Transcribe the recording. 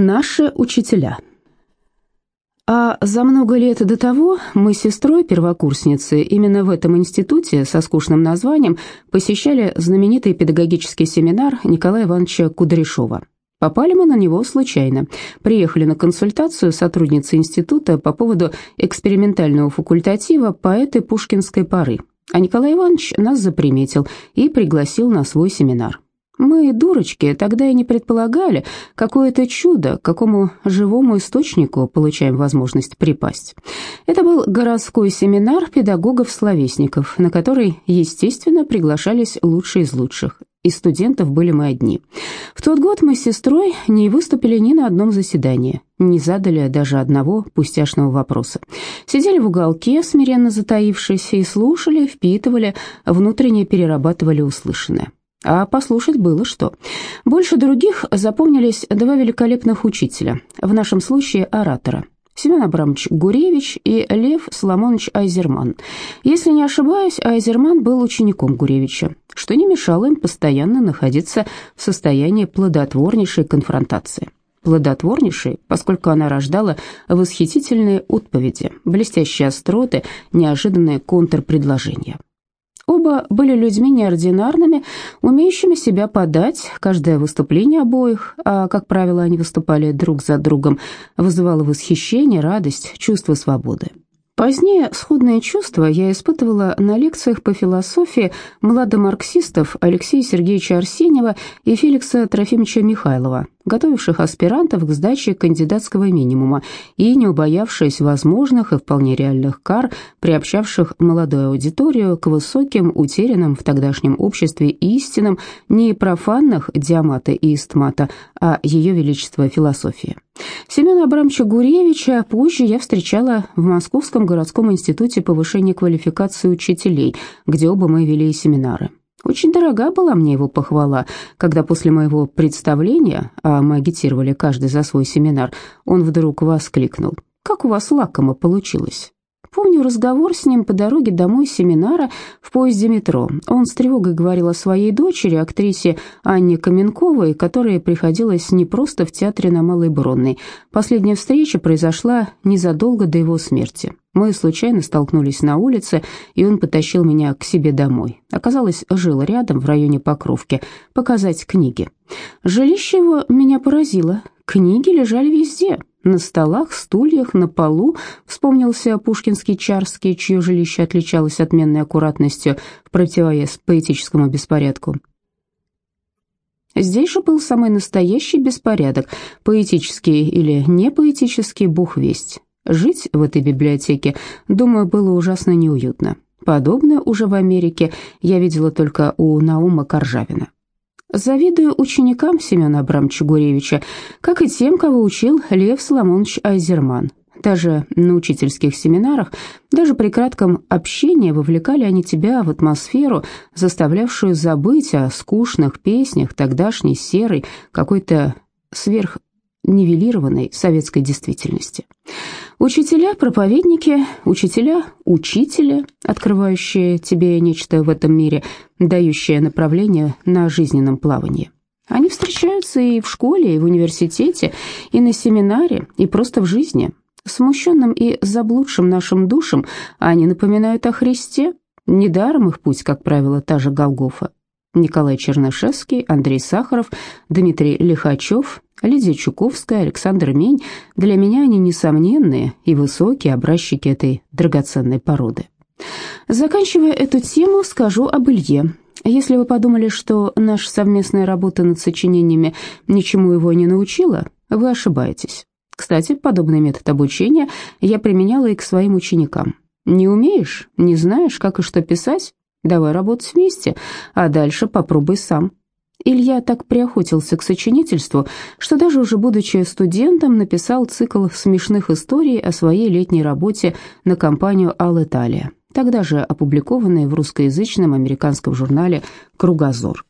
Наши учителя. А за много лет до того мы с сестрой первокурсницы именно в этом институте со скучным названием посещали знаменитый педагогический семинар Николая Ивановича Кудряшова. Попали мы на него случайно. Приехали на консультацию сотрудницы института по поводу экспериментального факультатива поэты пушкинской поры. А Николай Иванович нас заприметил и пригласил на свой семинар. Мы, дурочки, тогда и не предполагали, какое это чудо, к какому живому источнику получаем возможность припасть. Это был городской семинар педагогов-словесников, на который, естественно, приглашались лучшие из лучших. Из студентов были мы одни. В тот год мы с сестрой не выступили ни на одном заседании, не задали даже одного пустяшного вопроса. Сидели в уголке, смиренно затаившись, и слушали, впитывали, внутренне перерабатывали услышанное. А послушать было что. Больше других запомнились два великолепных учителя, в нашем случае оратора. Семен Абрамович Гуревич и Лев Соломонович Айзерман. Если не ошибаюсь, Айзерман был учеником Гуревича, что не мешало им постоянно находиться в состоянии плодотворнейшей конфронтации плодотворнейшей, поскольку она рождала восхитительные отповеди, блестящие остроты, неожиданные контрпредложения. Оба были людьми неординарными, умеющими себя подать. Каждое выступление обоих, а, как правило, они выступали друг за другом, вызывало восхищение, радость, чувство свободы. Позднее сходные чувства я испытывала на лекциях по философии младомарксистов Алексея Сергеевича Арсеньева и Феликса Трофимовича Михайлова, готовивших аспирантов к сдаче кандидатского минимума и не убоявшись возможных и вполне реальных кар, приобщавших молодую аудиторию к высоким, утерянным в тогдашнем обществе истинам не профанных диамата и истмата, а ее величество философии. Семена Абрамовича Гуревича позже я встречала в Московском городском институте повышения квалификации учителей, где оба мы вели семинары. Очень дорога была мне его похвала, когда после моего представления, а мы агитировали каждый за свой семинар, он вдруг воскликнул. «Как у вас лакомо получилось?» Помню разговор с ним по дороге домой с семинара в поезде метро. Он с тревогой говорил о своей дочери, актрисе Анне Каменковой, которая приходилась не просто в театре на Малой Бронной. Последняя встреча произошла незадолго до его смерти. Мы случайно столкнулись на улице, и он потащил меня к себе домой. Оказалось, жил рядом, в районе Покровки, показать книги. Жилище его меня поразило. Книги лежали везде, на столах, стульях, на полу вспомнился пушкинский Чарский, чье жилище отличалось отменной аккуратностью в противовес поэтическому беспорядку. Здесь же был самый настоящий беспорядок, поэтический или непоэтический, бух весть. Жить в этой библиотеке, думаю, было ужасно неуютно. Подобное уже в Америке я видела только у Наума Коржавина. Завидую ученикам Семена Абрамовича Гуревича, как и тем, кого учил Лев Соломонович Айзерман. Даже на учительских семинарах, даже при кратком общении вовлекали они тебя в атмосферу, заставлявшую забыть о скучных песнях тогдашней серой, какой-то сверхнивелированной советской действительности. Учителя, проповедники, учителя, учители, открывающие тебе нечто в этом мире, дающие направление на жизненном плавании. Они встречаются и в школе, и в университете, и на семинаре, и просто в жизни. Смущенным и заблудшим нашим душам они напоминают о Христе. Недаром их путь, как правило, та же Голгофа. Николай Чернышевский, Андрей Сахаров, Дмитрий Лихачев, Лидия Чуковская, Александр Мень, для меня они несомненные и высокие образчики этой драгоценной породы. Заканчивая эту тему, скажу об Илье. Если вы подумали, что наша совместная работа над сочинениями ничему его не научила, вы ошибаетесь. Кстати, подобный метод обучения я применяла и к своим ученикам. Не умеешь, не знаешь, как и что писать? Давай работать вместе, а дальше попробуй сам. Илья так приохотился к сочинительству, что даже уже будучи студентом написал цикл смешных историй о своей летней работе на компанию «Ал Италия», тогда же опубликованной в русскоязычном американском журнале «Кругозор».